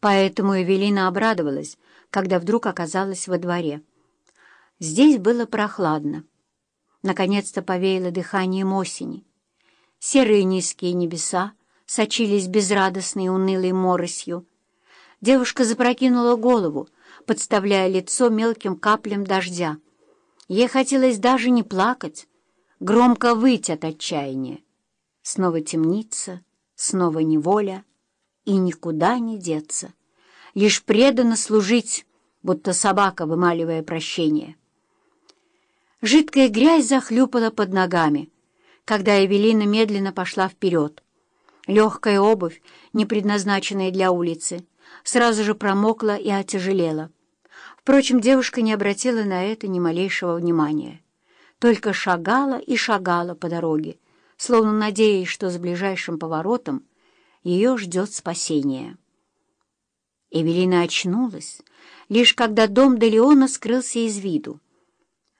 Поэтому Эвелина обрадовалась, когда вдруг оказалась во дворе. Здесь было прохладно. Наконец-то повеяло дыханием осени. Серые низкие небеса сочились безрадостной унылой моросью. Девушка запрокинула голову, подставляя лицо мелким каплям дождя. Ей хотелось даже не плакать, громко выйти от отчаяния. Снова темница, снова неволя, и никуда не деться. Лишь преданно служить, будто собака, вымаливая прощение. Жидкая грязь захлюпала под ногами, когда Эвелина медленно пошла вперед. Легкая обувь, не предназначенная для улицы, сразу же промокла и отяжелела. Впрочем, девушка не обратила на это ни малейшего внимания. Только шагала и шагала по дороге, словно надеясь, что с ближайшим поворотом ее ждет спасение. Эвелина очнулась, лишь когда дом Делеона скрылся из виду.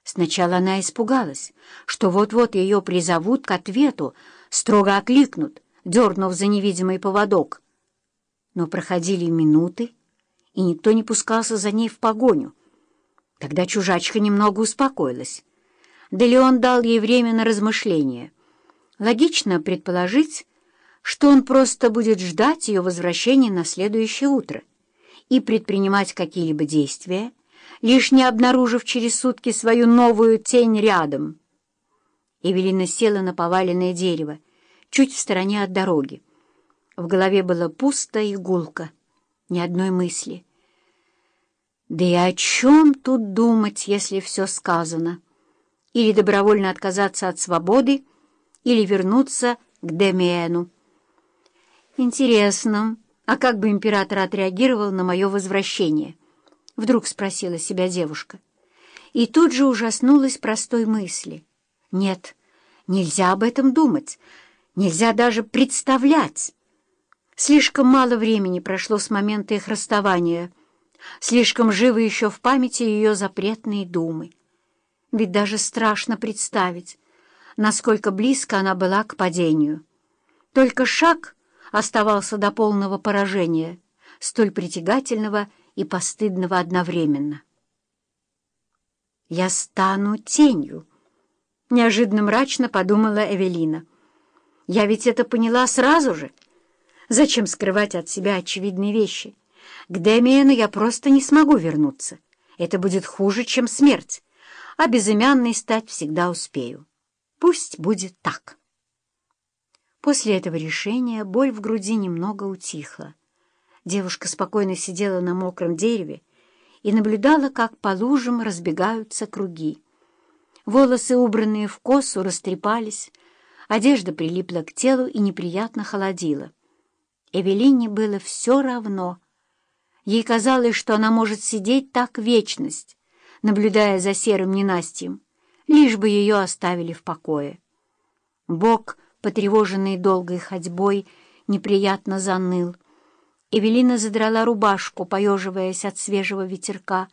Сначала она испугалась, что вот-вот ее призовут к ответу, строго окликнут, дернув за невидимый поводок. Но проходили минуты, и никто не пускался за ней в погоню. Тогда чужачка немного успокоилась. Да Леон дал ей время на размышление. Логично предположить, что он просто будет ждать ее возвращения на следующее утро и предпринимать какие-либо действия, лишь не обнаружив через сутки свою новую тень рядом. Эвелина села на поваленное дерево, чуть в стороне от дороги. В голове было пусто и гулко, ни одной мысли. Да и о чем тут думать, если все сказано? Или добровольно отказаться от свободы, или вернуться к Демиэну. Интересно, а как бы император отреагировал на мое возвращение? Вдруг спросила себя девушка. И тут же ужаснулась простой мысли. Нет, нельзя об этом думать, нельзя даже представлять. Слишком мало времени прошло с момента их расставания, слишком живы еще в памяти ее запретные думы. Ведь даже страшно представить, насколько близко она была к падению. Только шаг оставался до полного поражения, столь притягательного и постыдного одновременно. «Я стану тенью», — неожиданно мрачно подумала Эвелина. «Я ведь это поняла сразу же. Зачем скрывать от себя очевидные вещи? К Демиену я просто не смогу вернуться. Это будет хуже, чем смерть, а безымянной стать всегда успею». Пусть будет так. После этого решения боль в груди немного утихла. Девушка спокойно сидела на мокром дереве и наблюдала, как по лужам разбегаются круги. Волосы, убранные в косу, растрепались, одежда прилипла к телу и неприятно холодила. Эвелине было все равно. Ей казалось, что она может сидеть так вечность, наблюдая за серым ненастьем лишь бы ее оставили в покое. Бог, потревоженный долгой ходьбой, неприятно заныл. Эвелина задрала рубашку, поеживаясь от свежего ветерка,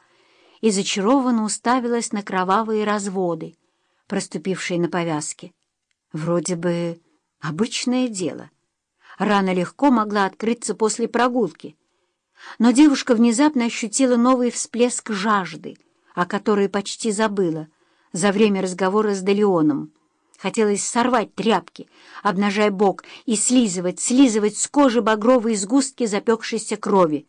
и зачарованно уставилась на кровавые разводы, проступившие на повязке. Вроде бы обычное дело. Рана легко могла открыться после прогулки. Но девушка внезапно ощутила новый всплеск жажды, о которой почти забыла — за время разговора с Делеоном. Хотелось сорвать тряпки, обнажая бок, и слизывать, слизывать с кожи багровые сгустки запекшейся крови.